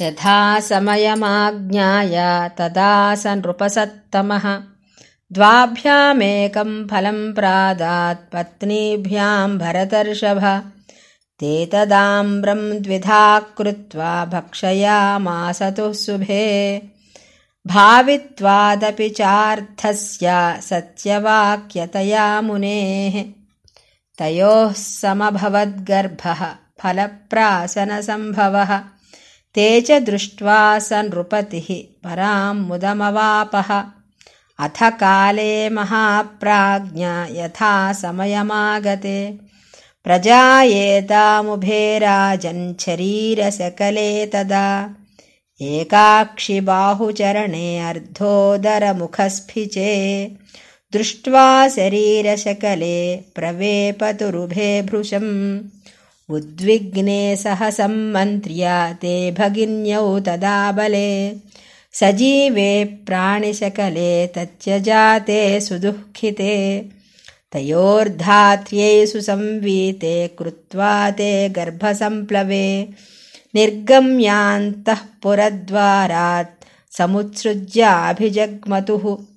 यथा समयमाज्ञाय तदा स नृपसत्तमः द्वाभ्यामेकम् फलम् प्रादात् पत्नीभ्याम् भरतर्षभ। ते तदाम्रम् द्विधा कृत्वा भक्षयामासतुः शुभे। भावित्वादपि चार्थस्य सत्यवाक्यतया मुनेः। तयोः समभवद्गर्भः फलप्रासनसम्भवः ते च दृष्ट्वा स नृपतिः पराम् मुदमवापः। अथ काले महाप्राज्ञा यथा समयमागते। प्रजायेतामुभे राजञ्छरीरसकले तदा। एकाक्षि बाहुचरणे अर्धोदरमुखस्फिचे दृष्ट्वा शरीरशकले प्रवेपतुरुभे भृशम् उद्विग्ने सह सम्मन्त्र्य ते भगिन्यौ तदा बले। सजीवे प्राणिशकले तत्यजाते सुदुःखिते। तयोर्धात्र्यै सुसंवीते कृत्वा ते गर्भसम्प्लवे निर्गम्यान्तः पुरद्वारात् समुत्सृज्याभिजग्मतुः